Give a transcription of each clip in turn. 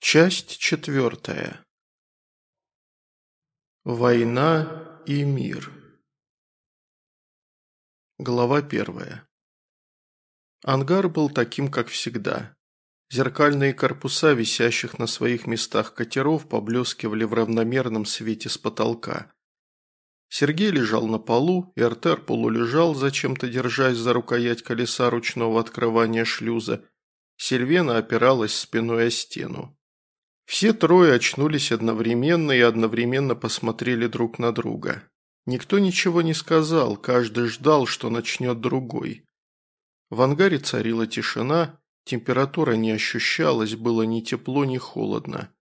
Часть четвертая. Война и мир. Глава первая. Ангар был таким, как всегда. Зеркальные корпуса, висящих на своих местах катеров, поблескивали в равномерном свете с потолка. Сергей лежал на полу, и Артер полулежал, зачем-то держась за рукоять колеса ручного открывания шлюза. Сильвена опиралась спиной о стену. Все трое очнулись одновременно и одновременно посмотрели друг на друга. Никто ничего не сказал, каждый ждал, что начнет другой. В ангаре царила тишина, температура не ощущалась, было ни тепло, ни холодно.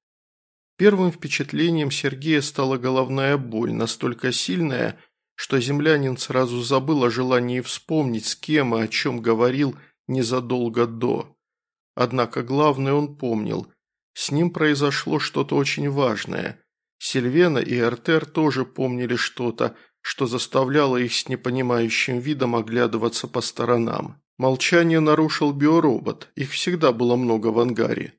Первым впечатлением Сергея стала головная боль, настолько сильная, что землянин сразу забыл о желании вспомнить, с кем и о чем говорил незадолго до. Однако главное он помнил. С ним произошло что-то очень важное. Сильвена и Эртер тоже помнили что-то, что заставляло их с непонимающим видом оглядываться по сторонам. Молчание нарушил биоробот, их всегда было много в ангаре.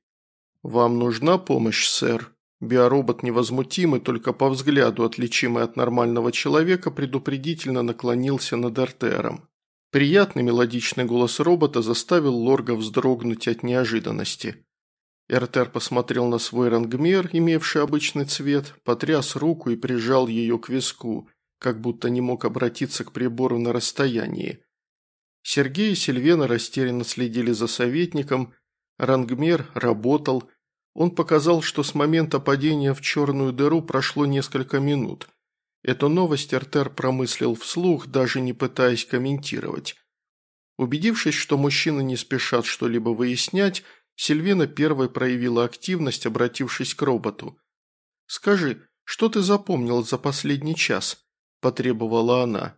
«Вам нужна помощь, сэр?» Биоробот невозмутимый, только по взгляду отличимый от нормального человека, предупредительно наклонился над Артером. Приятный мелодичный голос робота заставил Лорга вздрогнуть от неожиданности. Эртер посмотрел на свой рангмер, имевший обычный цвет, потряс руку и прижал ее к виску, как будто не мог обратиться к прибору на расстоянии. Сергей и Сильвена растерянно следили за советником, рангмер работал – он показал, что с момента падения в черную дыру прошло несколько минут. Эту новость Артер промыслил вслух, даже не пытаясь комментировать. Убедившись, что мужчины не спешат что-либо выяснять, Сильвина первой проявила активность, обратившись к роботу. «Скажи, что ты запомнил за последний час?» – потребовала она.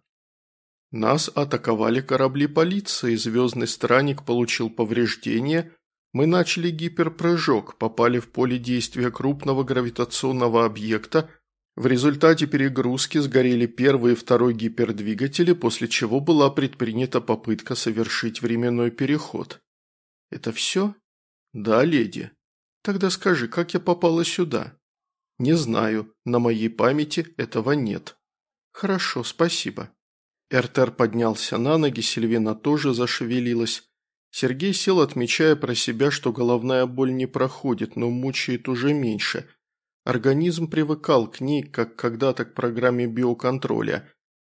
«Нас атаковали корабли полиции, звездный странник получил повреждения, мы начали гиперпрыжок, попали в поле действия крупного гравитационного объекта, в результате перегрузки сгорели первый и второй гипердвигатели, после чего была предпринята попытка совершить временной переход. «Это все?» «Да, леди». «Тогда скажи, как я попала сюда?» «Не знаю. На моей памяти этого нет». «Хорошо, спасибо». Эртер поднялся на ноги, Сильвина тоже зашевелилась. Сергей сел, отмечая про себя, что головная боль не проходит, но мучает уже меньше. Организм привыкал к ней, как когда-то к программе биоконтроля.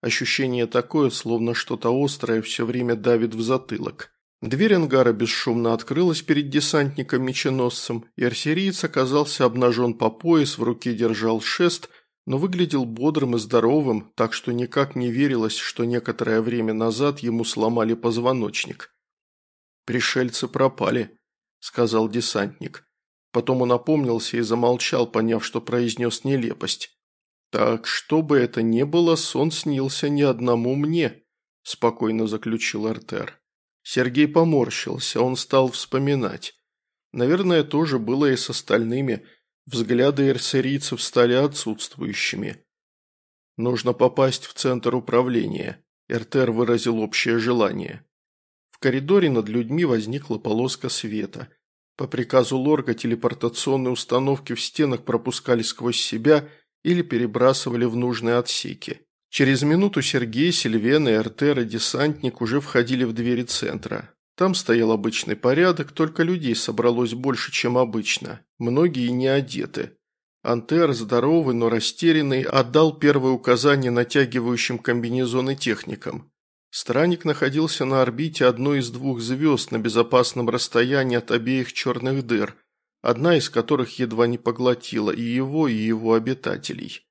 Ощущение такое, словно что-то острое все время давит в затылок. Дверь ангара бесшумно открылась перед десантником-меченосцем, и арсериец оказался обнажен по пояс, в руке держал шест, но выглядел бодрым и здоровым, так что никак не верилось, что некоторое время назад ему сломали позвоночник. «Пришельцы пропали», – сказал десантник. Потом он опомнился и замолчал, поняв, что произнес нелепость. «Так, что бы это ни было, сон снился ни одному мне», – спокойно заключил Артер. Сергей поморщился, он стал вспоминать. Наверное, тоже было и с остальными. Взгляды эрсерийцев стали отсутствующими. «Нужно попасть в центр управления», – Эртер выразил общее желание коридоре над людьми возникла полоска света. По приказу Лорга телепортационные установки в стенах пропускали сквозь себя или перебрасывали в нужные отсеки. Через минуту Сергей, Сильвена и Артера, десантник, уже входили в двери центра. Там стоял обычный порядок, только людей собралось больше, чем обычно. Многие не одеты. Антер, здоровый, но растерянный, отдал первое указание натягивающим комбинезоны техникам. Странник находился на орбите одной из двух звезд на безопасном расстоянии от обеих черных дыр, одна из которых едва не поглотила и его, и его обитателей.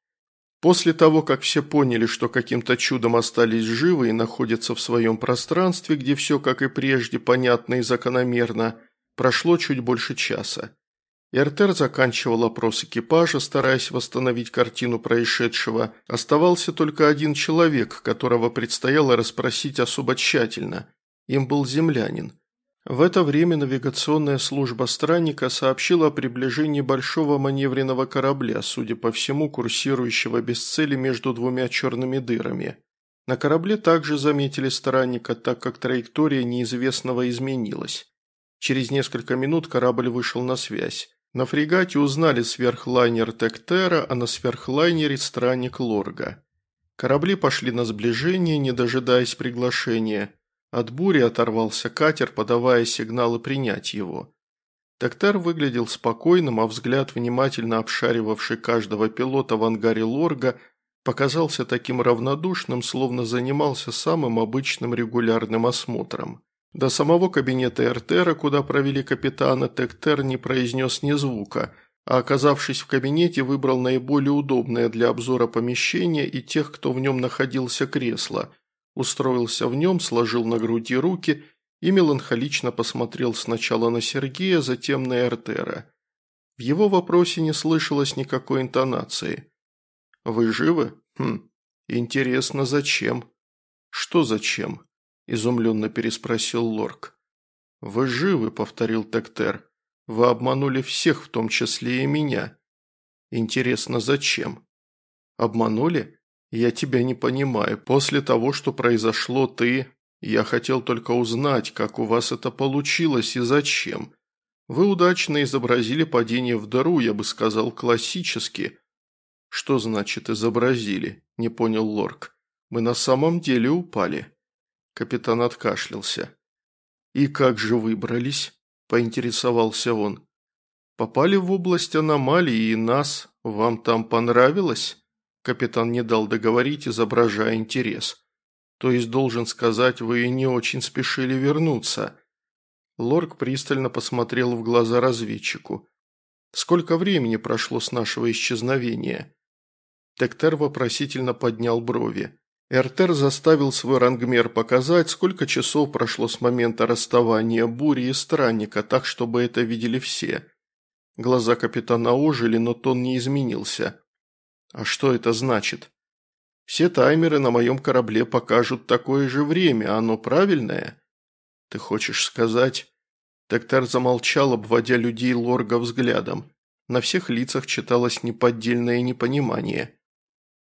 После того, как все поняли, что каким-то чудом остались живы и находятся в своем пространстве, где все, как и прежде, понятно и закономерно, прошло чуть больше часа. Эртер заканчивал опрос экипажа, стараясь восстановить картину происшедшего. Оставался только один человек, которого предстояло расспросить особо тщательно. Им был землянин. В это время навигационная служба странника сообщила о приближении большого маневренного корабля, судя по всему, курсирующего без цели между двумя черными дырами. На корабле также заметили странника, так как траектория неизвестного изменилась. Через несколько минут корабль вышел на связь. На фрегате узнали сверхлайнер Тектера, а на сверхлайнере странник Лорга. Корабли пошли на сближение, не дожидаясь приглашения. От бури оторвался катер, подавая сигналы принять его. Тектер выглядел спокойным, а взгляд, внимательно обшаривавший каждого пилота в ангаре Лорга, показался таким равнодушным, словно занимался самым обычным регулярным осмотром. До самого кабинета Эртера, куда провели капитана, Тектер не произнес ни звука, а оказавшись в кабинете, выбрал наиболее удобное для обзора помещение и тех, кто в нем находился кресло, устроился в нем, сложил на груди руки и меланхолично посмотрел сначала на Сергея, затем на Эртера. В его вопросе не слышалось никакой интонации. «Вы живы? Хм, интересно, зачем?» «Что зачем?» – изумленно переспросил Лорк. «Вы живы», – повторил Тектер. «Вы обманули всех, в том числе и меня. Интересно, зачем?» «Обманули? Я тебя не понимаю. После того, что произошло, ты...» «Я хотел только узнать, как у вас это получилось и зачем. Вы удачно изобразили падение в дыру, я бы сказал, классически». «Что значит изобразили?» – не понял Лорк. «Мы на самом деле упали». Капитан откашлялся. «И как же выбрались?» – поинтересовался он. «Попали в область аномалии, и нас. Вам там понравилось?» Капитан не дал договорить, изображая интерес. «То есть, должен сказать, вы не очень спешили вернуться?» Лорк пристально посмотрел в глаза разведчику. «Сколько времени прошло с нашего исчезновения?» Тектер вопросительно поднял брови. Эртер заставил свой рангмер показать, сколько часов прошло с момента расставания бури и странника, так, чтобы это видели все. Глаза капитана ожили, но тон не изменился. «А что это значит?» «Все таймеры на моем корабле покажут такое же время, оно правильное?» «Ты хочешь сказать...» Тектер замолчал, обводя людей Лорга взглядом. На всех лицах читалось неподдельное непонимание.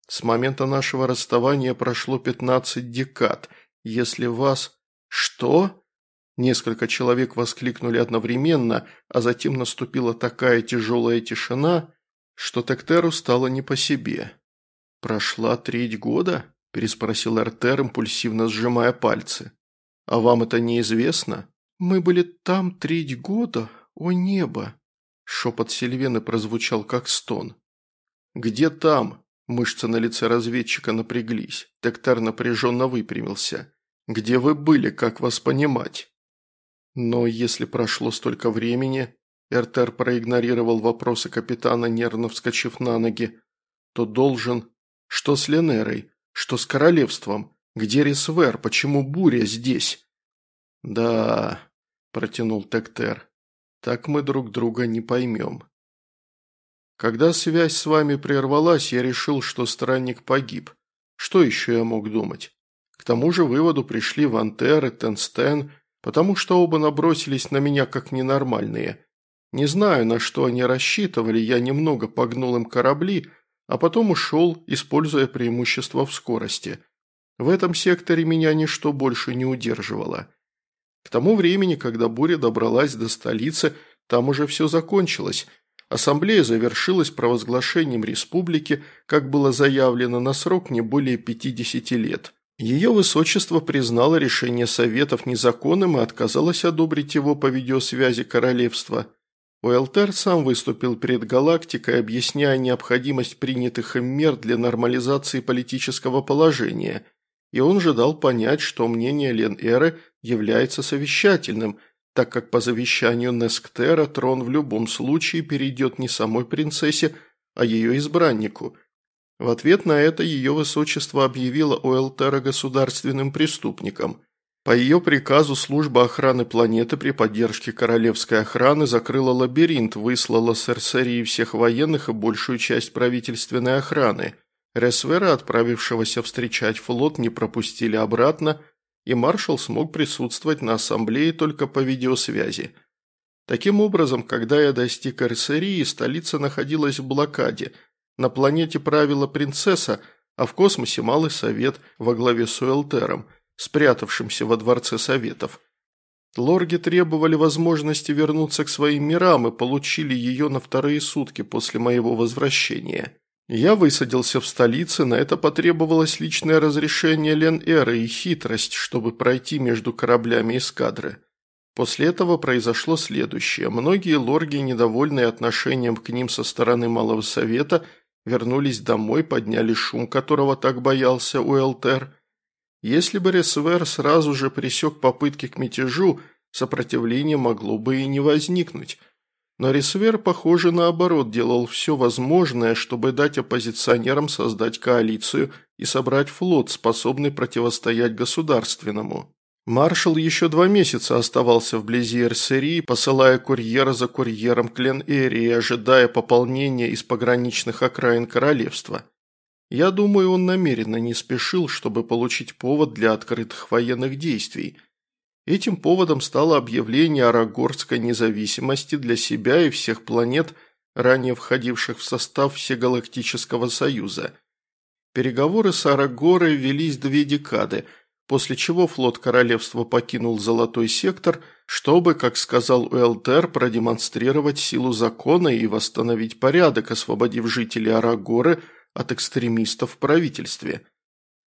С момента нашего расставания прошло пятнадцать декад. Если вас... Что? Несколько человек воскликнули одновременно, а затем наступила такая тяжелая тишина, что Тектеру стало не по себе. «Прошла треть года?» – переспросил Артер, импульсивно сжимая пальцы. «А вам это неизвестно?» «Мы были там треть года? О небо!» Шепот Сильвены прозвучал как стон. «Где там?» Мышцы на лице разведчика напряглись. Тектар напряженно выпрямился. «Где вы были, как вас понимать?» «Но если прошло столько времени...» Эртер проигнорировал вопросы капитана, нервно вскочив на ноги. «То должен... Что с Ленерой? Что с королевством? Где Рисвер? Почему буря здесь?» «Да...» – протянул Тектер. «Так мы друг друга не поймем». Когда связь с вами прервалась, я решил, что странник погиб. Что еще я мог думать? К тому же выводу пришли Вантер и Тенстен, потому что оба набросились на меня как ненормальные. Не знаю, на что они рассчитывали, я немного погнул им корабли, а потом ушел, используя преимущество в скорости. В этом секторе меня ничто больше не удерживало. К тому времени, когда буря добралась до столицы, там уже все закончилось – Ассамблея завершилась провозглашением республики, как было заявлено, на срок не более 50 лет. Ее высочество признало решение Советов незаконным и отказалось одобрить его по видеосвязи королевства. Уэлтер сам выступил перед галактикой, объясняя необходимость принятых им мер для нормализации политического положения, и он же дал понять, что мнение Лен-Эры является совещательным – так как по завещанию Несктера трон в любом случае перейдет не самой принцессе, а ее избраннику. В ответ на это ее высочество объявило Уэлтера государственным преступником. По ее приказу служба охраны планеты при поддержке королевской охраны закрыла лабиринт, выслала с всех военных и большую часть правительственной охраны. Ресвера, отправившегося встречать флот, не пропустили обратно – и маршал смог присутствовать на ассамблее только по видеосвязи. Таким образом, когда я достиг Эрсерии, столица находилась в блокаде. На планете правила принцесса, а в космосе Малый Совет во главе с Уэлтером, спрятавшимся во Дворце Советов. Лорги требовали возможности вернуться к своим мирам и получили ее на вторые сутки после моего возвращения. Я высадился в столице, на это потребовалось личное разрешение Лен-Эры и хитрость, чтобы пройти между кораблями эскадры. После этого произошло следующее. Многие лорги, недовольные отношением к ним со стороны Малого Совета, вернулись домой, подняли шум, которого так боялся Уэлтер. Если бы Ресвер сразу же пресек попытки к мятежу, сопротивление могло бы и не возникнуть. Но Ресвер, похоже, наоборот, делал все возможное, чтобы дать оппозиционерам создать коалицию и собрать флот, способный противостоять государственному. Маршал еще два месяца оставался вблизи Эрсерии, посылая курьера за курьером к Лен-Эрии, ожидая пополнения из пограничных окраин королевства. Я думаю, он намеренно не спешил, чтобы получить повод для открытых военных действий. Этим поводом стало объявление Арагорской независимости для себя и всех планет, ранее входивших в состав Всегалактического Союза. Переговоры с Арагорой велись две декады – после чего флот королевства покинул Золотой сектор, чтобы, как сказал Уэлтер, продемонстрировать силу закона и восстановить порядок, освободив жителей Арагоры от экстремистов в правительстве.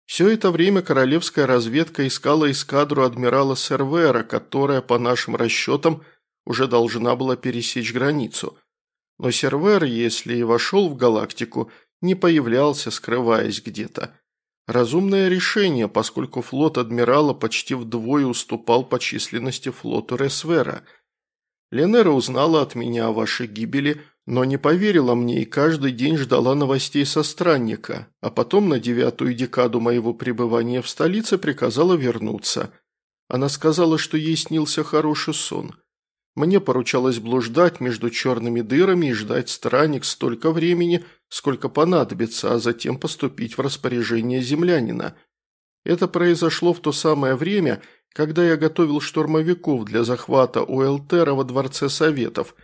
Все это время королевская разведка искала эскадру адмирала Сервера, которая, по нашим расчетам, уже должна была пересечь границу. Но Сервер, если и вошел в галактику, не появлялся, скрываясь где-то. Разумное решение, поскольку флот адмирала почти вдвое уступал по численности флоту Ресвера. Ленера узнала от меня о вашей гибели, но не поверила мне и каждый день ждала новостей со странника, а потом на девятую декаду моего пребывания в столице приказала вернуться. Она сказала, что ей снился хороший сон – мне поручалось блуждать между черными дырами и ждать странник столько времени, сколько понадобится, а затем поступить в распоряжение землянина. Это произошло в то самое время, когда я готовил штурмовиков для захвата Уэлтера во Дворце Советов.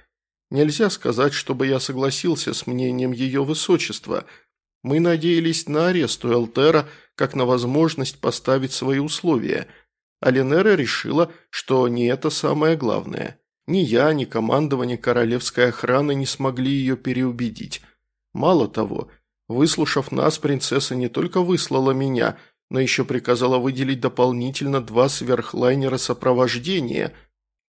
Нельзя сказать, чтобы я согласился с мнением ее высочества. Мы надеялись на арест Уэлтера как на возможность поставить свои условия. А Ленера решила, что не это самое главное. Ни я, ни командование королевской охраны не смогли ее переубедить. Мало того, выслушав нас, принцесса не только выслала меня, но еще приказала выделить дополнительно два сверхлайнера сопровождения,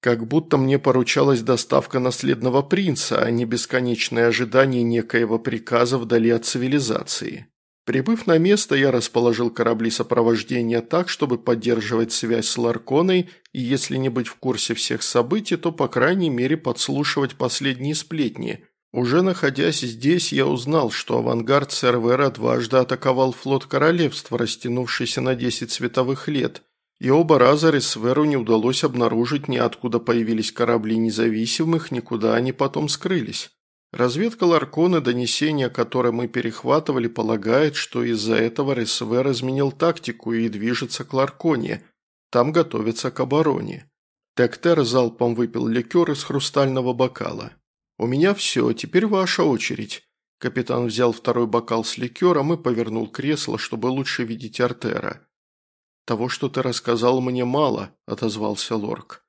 как будто мне поручалась доставка наследного принца, а не бесконечное ожидание некоего приказа вдали от цивилизации. Прибыв на место, я расположил корабли сопровождения так, чтобы поддерживать связь с Ларконой и, если не быть в курсе всех событий, то, по крайней мере, подслушивать последние сплетни. Уже находясь здесь, я узнал, что авангард Сервера дважды атаковал флот королевства, растянувшийся на 10 световых лет, и оба раза Ресверу не удалось обнаружить ни откуда появились корабли независимых, никуда они потом скрылись. Разведка Ларкона, донесения, которые мы перехватывали, полагает, что из-за этого РСВ изменил тактику и движется к Ларконе. Там готовится к обороне. Тектер залпом выпил ликер из хрустального бокала. «У меня все, теперь ваша очередь». Капитан взял второй бокал с ликером и повернул кресло, чтобы лучше видеть Артера. «Того, что ты рассказал, мне мало», – отозвался Лорк.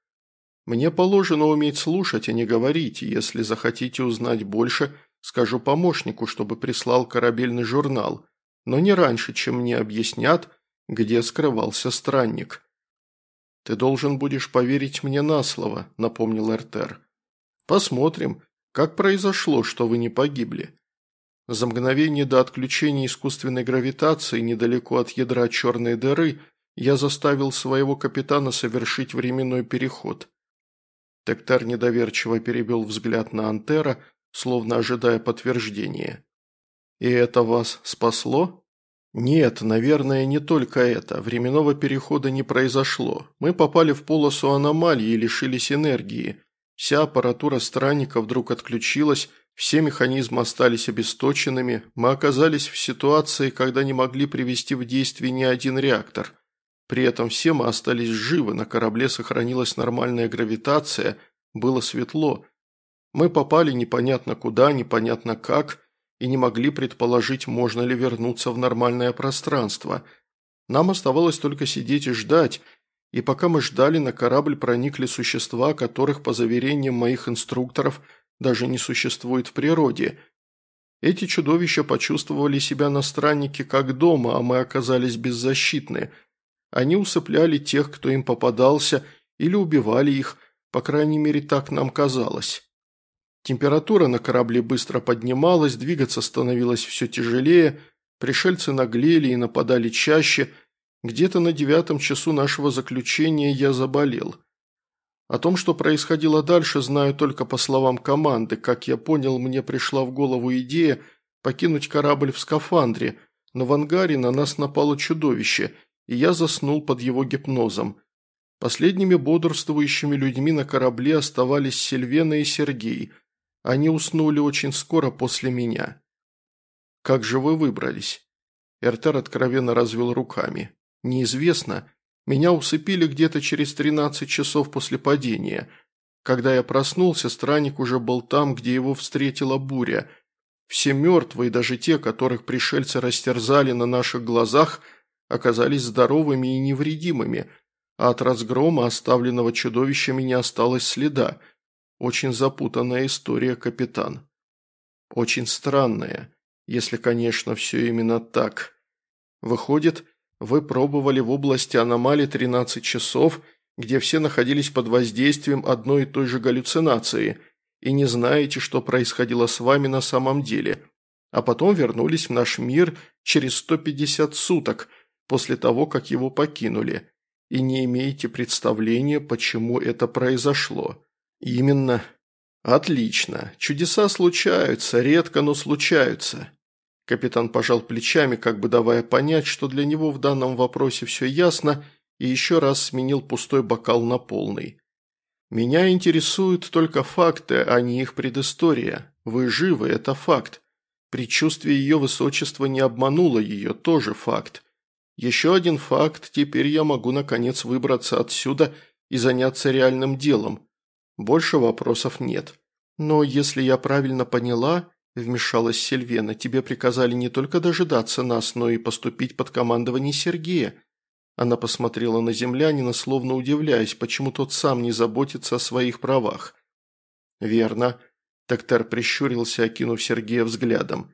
Мне положено уметь слушать, а не говорить, если захотите узнать больше, скажу помощнику, чтобы прислал корабельный журнал, но не раньше, чем мне объяснят, где скрывался странник. «Ты должен будешь поверить мне на слово», – напомнил Эртер. «Посмотрим, как произошло, что вы не погибли». За мгновение до отключения искусственной гравитации недалеко от ядра черной дыры я заставил своего капитана совершить временной переход. Тектар недоверчиво перебил взгляд на Антера, словно ожидая подтверждения. «И это вас спасло?» «Нет, наверное, не только это. Временного перехода не произошло. Мы попали в полосу аномалии и лишились энергии. Вся аппаратура странника вдруг отключилась, все механизмы остались обесточенными, мы оказались в ситуации, когда не могли привести в действие ни один реактор. При этом все мы остались живы, на корабле сохранилась нормальная гравитация, было светло. Мы попали непонятно куда, непонятно как, и не могли предположить, можно ли вернуться в нормальное пространство. Нам оставалось только сидеть и ждать, и пока мы ждали, на корабль проникли существа, которых, по заверениям моих инструкторов, даже не существует в природе. Эти чудовища почувствовали себя на страннике как дома, а мы оказались беззащитны. Они усыпляли тех, кто им попадался, или убивали их, по крайней мере, так нам казалось. Температура на корабле быстро поднималась, двигаться становилось все тяжелее, пришельцы наглели и нападали чаще – где-то на девятом часу нашего заключения я заболел. О том, что происходило дальше, знаю только по словам команды. Как я понял, мне пришла в голову идея покинуть корабль в скафандре, но в ангаре на нас напало чудовище, и я заснул под его гипнозом. Последними бодрствующими людьми на корабле оставались Сильвена и Сергей. Они уснули очень скоро после меня. «Как же вы выбрались?» Эртер откровенно развел руками. Неизвестно. Меня усыпили где-то через 13 часов после падения. Когда я проснулся, странник уже был там, где его встретила буря. Все мертвые, даже те, которых пришельцы растерзали на наших глазах, оказались здоровыми и невредимыми, а от разгрома, оставленного чудовищами, не осталось следа. Очень запутанная история, капитан. Очень странная, если, конечно, все именно так. Выходит, вы пробовали в области аномалий 13 часов, где все находились под воздействием одной и той же галлюцинации, и не знаете, что происходило с вами на самом деле, а потом вернулись в наш мир через 150 суток после того, как его покинули, и не имеете представления, почему это произошло. Именно. Отлично. Чудеса случаются, редко, но случаются. Капитан пожал плечами, как бы давая понять, что для него в данном вопросе все ясно, и еще раз сменил пустой бокал на полный. «Меня интересуют только факты, а не их предыстория. Вы живы, это факт. Предчувствие ее высочества не обмануло ее, тоже факт. Еще один факт, теперь я могу наконец выбраться отсюда и заняться реальным делом. Больше вопросов нет. Но если я правильно поняла, вмешалась Сильвена, тебе приказали не только дожидаться нас, но и поступить под командование Сергея. Она посмотрела на землянина, словно удивляясь, почему тот сам не заботится о своих правах. «Верно», – Токтар прищурился, окинув Сергея взглядом.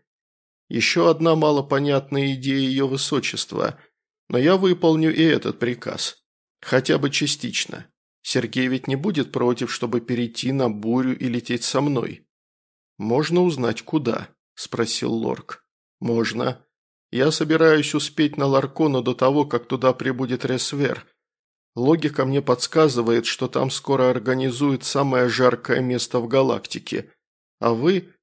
«Еще одна малопонятная идея ее высочества, но я выполню и этот приказ. Хотя бы частично. Сергей ведь не будет против, чтобы перейти на бурю и лететь со мной». «Можно узнать, куда?» – спросил Лорк. «Можно. Я собираюсь успеть на Ларкона до того, как туда прибудет Ресвер. Логика мне подсказывает, что там скоро организуют самое жаркое место в галактике. А вы?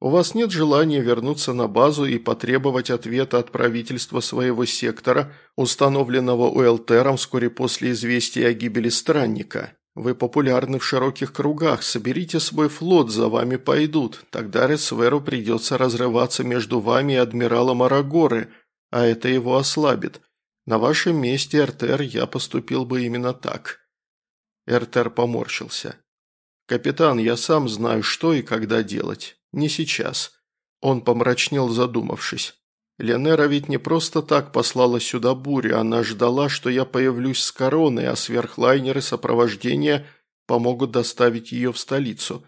У вас нет желания вернуться на базу и потребовать ответа от правительства своего сектора, установленного Уэлтером вскоре после известия о гибели странника?» Вы популярны в широких кругах, соберите свой флот, за вами пойдут. Тогда Ресверу придется разрываться между вами и адмиралом Арагоры, а это его ослабит. На вашем месте, Эртер, я поступил бы именно так». Эртер поморщился. «Капитан, я сам знаю, что и когда делать. Не сейчас». Он помрачнел, задумавшись. Ленера ведь не просто так послала сюда бурю, она ждала, что я появлюсь с короной, а сверхлайнеры сопровождения помогут доставить ее в столицу.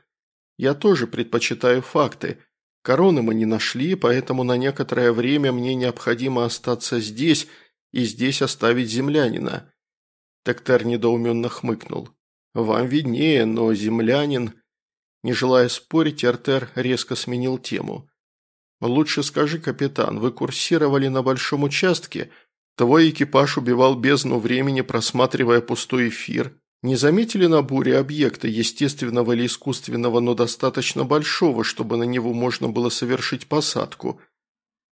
Я тоже предпочитаю факты. Короны мы не нашли, поэтому на некоторое время мне необходимо остаться здесь и здесь оставить землянина». Тектер недоуменно хмыкнул. «Вам виднее, но землянин...» Не желая спорить, Артер резко сменил тему. «Лучше скажи, капитан, вы курсировали на большом участке? Твой экипаж убивал бездну времени, просматривая пустой эфир. Не заметили на буре объекта, естественного или искусственного, но достаточно большого, чтобы на него можно было совершить посадку?»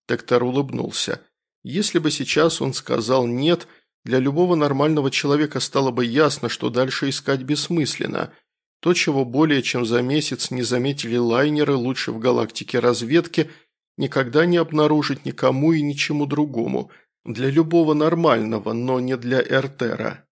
Тектор улыбнулся. Если бы сейчас он сказал «нет», для любого нормального человека стало бы ясно, что дальше искать бессмысленно. То, чего более чем за месяц не заметили лайнеры лучше в галактике разведки – никогда не обнаружить никому и ничему другому. Для любого нормального, но не для Эртера.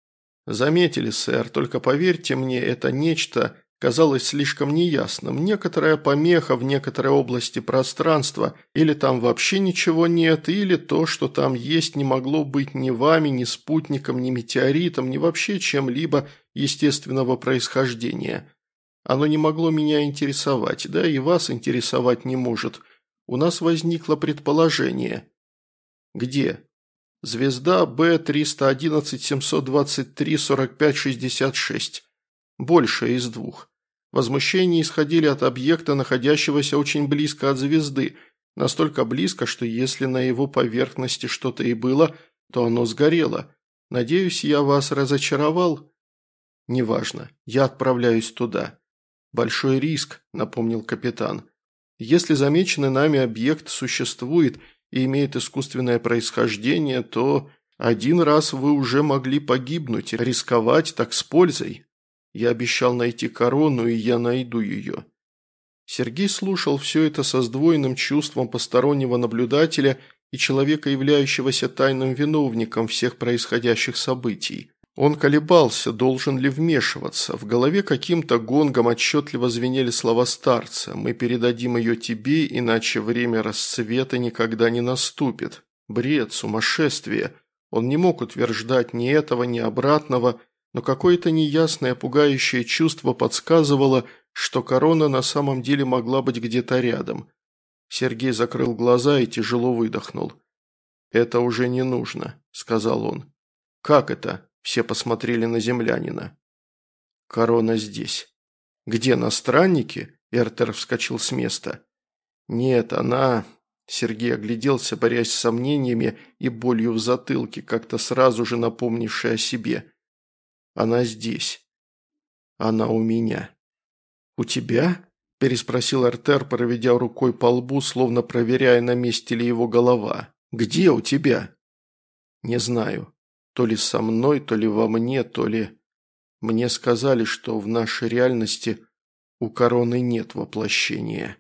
Заметили, сэр, только поверьте мне, это нечто, казалось слишком неясным. Некоторая помеха в некоторой области пространства, или там вообще ничего нет, или то, что там есть, не могло быть ни вами, ни спутником, ни метеоритом, ни вообще чем-либо естественного происхождения. Оно не могло меня интересовать, да и вас интересовать не может. У нас возникло предположение. Где? Звезда Б-311-723-45-66. Большая из двух. Возмущения исходили от объекта, находящегося очень близко от звезды, настолько близко, что если на его поверхности что-то и было, то оно сгорело. Надеюсь, я вас разочаровал? Неважно, я отправляюсь туда. Большой риск, напомнил капитан. Если замеченный нами объект существует и имеет искусственное происхождение, то один раз вы уже могли погибнуть, рисковать так с пользой. Я обещал найти корону, и я найду ее». Сергей слушал все это со сдвоенным чувством постороннего наблюдателя и человека, являющегося тайным виновником всех происходящих событий. Он колебался, должен ли вмешиваться. В голове каким-то гонгом отчетливо звенели слова старца «Мы передадим ее тебе, иначе время расцвета никогда не наступит». Бред, сумасшествие. Он не мог утверждать ни этого, ни обратного – но какое-то неясное, пугающее чувство подсказывало, что корона на самом деле могла быть где-то рядом. Сергей закрыл глаза и тяжело выдохнул. «Это уже не нужно», – сказал он. «Как это?» – все посмотрели на землянина. «Корона здесь». «Где, на страннике?» – Эртер вскочил с места. «Нет, она...» Сергей огляделся, борясь с сомнениями и болью в затылке, как-то сразу же напомнившей о себе. Она здесь. Она у меня». «У тебя?» – переспросил Артер, проведя рукой по лбу, словно проверяя, на месте ли его голова. «Где у тебя?» «Не знаю. То ли со мной, то ли во мне, то ли...» Мне сказали, что в нашей реальности у короны нет воплощения.